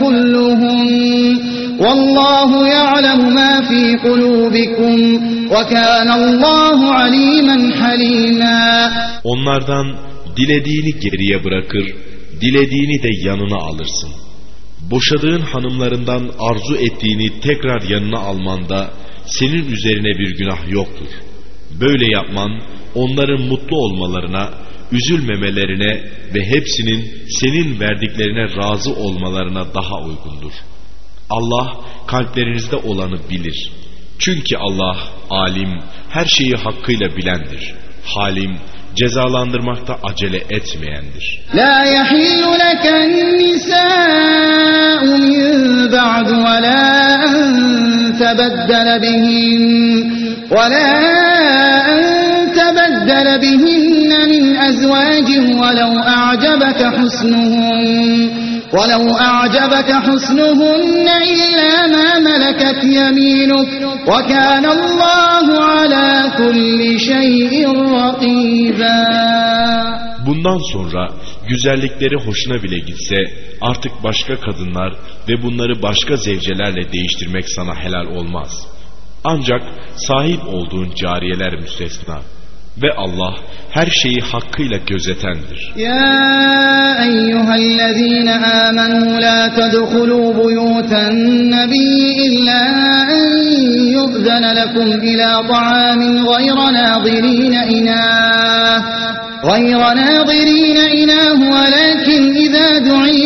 كلهم والله يعلم ما في قلوبكم وكان الله عليما حليما Onlardan dilediğini geriye bırakır, dilediğini de yanına alırsın. Boşadığın hanımlarından arzu ettiğini tekrar yanına almanda senin üzerine bir günah yoktur. Böyle yapman onların mutlu olmalarına, üzülmemelerine ve hepsinin senin verdiklerine razı olmalarına daha uygundur. Allah kalplerinizde olanı bilir. Çünkü Allah alim, her şeyi hakkıyla bilendir. Halim, cezalandırmakta acele etmeyendir. La yahillu leken nisa'u min ba'du ve la tebeddele bihim ve la ezvacin ve lev a'cebeke husnuhum ولو أعجبك حسنهن إلا ما ملكت يمينك وكان الله على كل شيء رقيبا Bundan sonra güzellikleri hoşuna bile gitse artık başka kadınlar ve bunları başka zevcelerle değiştirmek sana helal olmaz. Ancak sahip olduğun cariyeler müstesna ve Allah her şeyi hakkıyla gözetendir. Ya eyyühellezine amenu la tedhulu buyutan nebi illa en yu'zene lekum ila ta'amin gayra nazirine inah غير ناظرين إناه ولكن إذا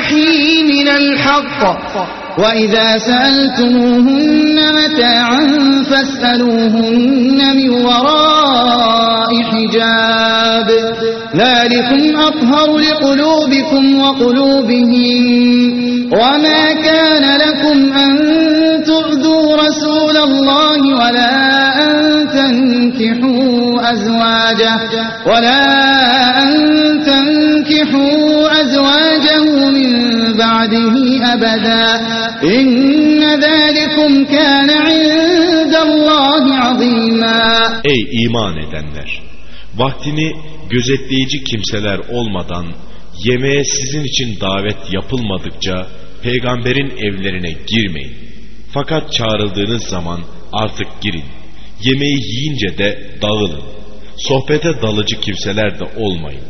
يستحيي من الحق. وإذا سألتموهن متاعا فاسألوهن من وراء حجاب. ذلكم أطهر لقلوبكم وقلوبهم. وما كان لكم أن تؤذوا رسول الله ولا أن تنكحوا أزواجه ولا أن تنكحوا بعده أبدا إن ذلكم كان عند الله عظيما Ey iman edenler! Vaktini gözetleyici kimseler olmadan yemeğe sizin için davet yapılmadıkça peygamberin evlerine girmeyin. Fakat çağrıldığınız zaman artık girin. Yemeği yiyince de dağılın. Sohbete dalıcı kimseler de olmayın.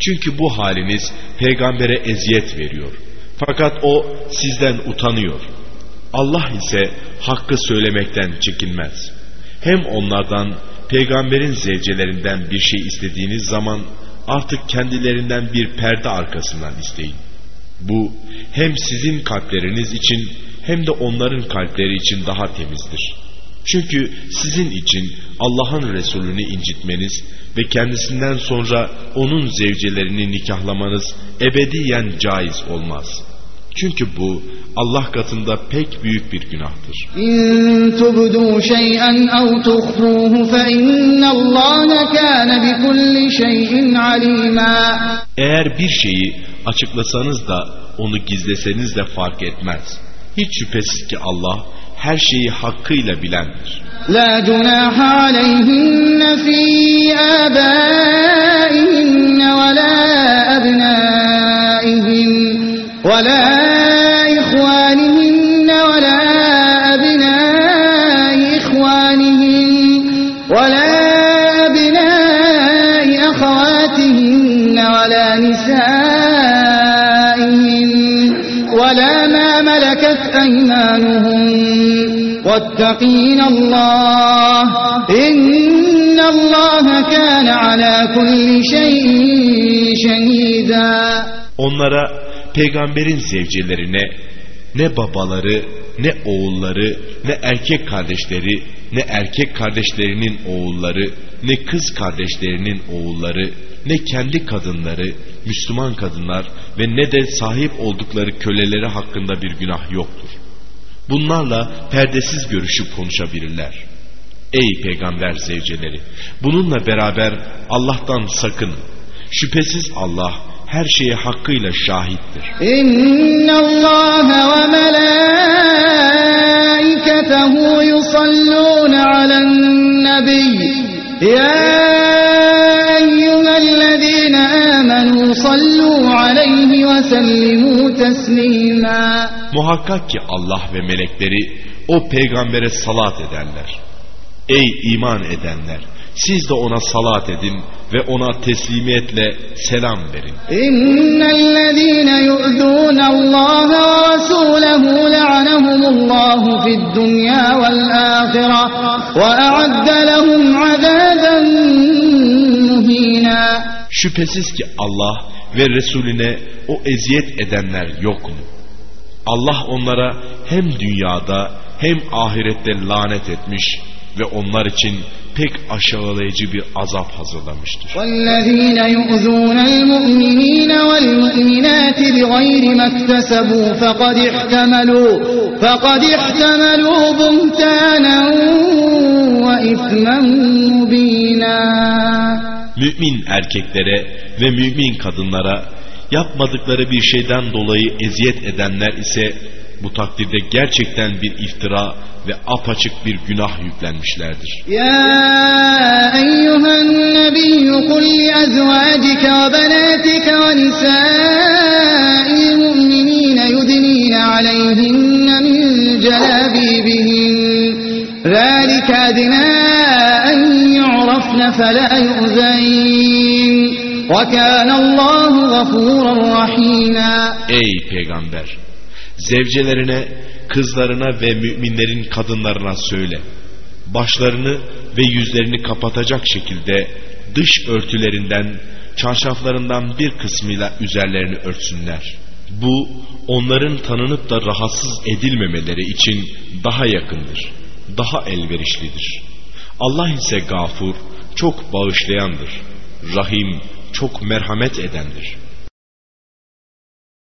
Çünkü bu haliniz peygambere eziyet veriyor. Fakat o sizden utanıyor. Allah ise hakkı söylemekten çekinmez. Hem onlardan peygamberin zevcelerinden bir şey istediğiniz zaman artık kendilerinden bir perde arkasından isteyin. Bu hem sizin kalpleriniz için hem de onların kalpleri için daha temizdir. Çünkü sizin için Allah'ın Resulünü incitmeniz ve kendisinden sonra onun zevcelerini nikahlamanız ebediyen caiz olmaz. Çünkü bu Allah katında pek büyük bir günahtır. Eğer bir şeyi açıklasanız da onu gizleseniz de fark etmez. Hiç şüphesiz ki Allah her şeyi hakkıyla bilendir. La cunaha aleyhinne fî âbâihinne ve lâ ebnâihim ve lâ ihvânihine ve lâ ebnâi ihvânihim ve lâ واتقين الله إن الله كان على كل شيء شهيدا Onlara peygamberin zevcelerine ne babaları, ne oğulları, ne erkek kardeşleri, ne erkek kardeşlerinin oğulları, ne kız kardeşlerinin oğulları, ne kendi kadınları, Müslüman kadınlar ve ne de sahip oldukları köleleri hakkında bir günah yoktur. Bunlarla perdesiz görüşüp konuşabilirler. Ey peygamber zevceleri! Bununla beraber Allah'tan sakın. Şüphesiz Allah her şeye hakkıyla şahittir. İnna Allah ve melâiketehu yusallûne alen nebiy. Ya eyyühellezîne âmenû sallû aleyhi ve sellimû teslîmâ. Muhakkak ki Allah ve melekleri o peygambere salat ederler. Ey iman edenler! Siz de ona salat edin ve ona teslimiyetle selam verin. İnnellezîne yu'zûnallâhe ve rasûlehû le'anehumullâhu fid-dunyâ vel-âhirâ ve a'adde azâben muhînâ. Şüphesiz ki Allah ve Resulüne o eziyet edenler yok mu? Allah onlara hem dünyada hem ahirette lanet etmiş ve onlar için pek aşağılayıcı bir azap hazırlamıştır. والذين يؤذون المؤمنين والمؤمنات بغير ما اكتسبوا فقد احتملوا فقد احتملوا بهتانا وإثما مبينا Mümin erkeklere ve mümin kadınlara Yapmadıkları bir şeyden dolayı eziyet edenler ise bu takdirde gerçekten bir iftira ve apaçık bir günah yüklenmişlerdir. Ya eyyühen nebiyyü kul li ezvacike ve benatike ve nisai mu'minine yudnine aleyhinne min celabibihin. Zalike adina en yu'rafne fe la. Ey peygamber! Zevcelerine, kızlarına ve müminlerin kadınlarına söyle. Başlarını ve yüzlerini kapatacak şekilde dış örtülerinden, çarşaflarından bir kısmıyla üzerlerini örtsünler. Bu onların tanınıp da rahatsız edilmemeleri için daha yakındır, daha elverişlidir. Allah ise gafur, çok bağışlayandır. Rahim, çok merhamet edendir.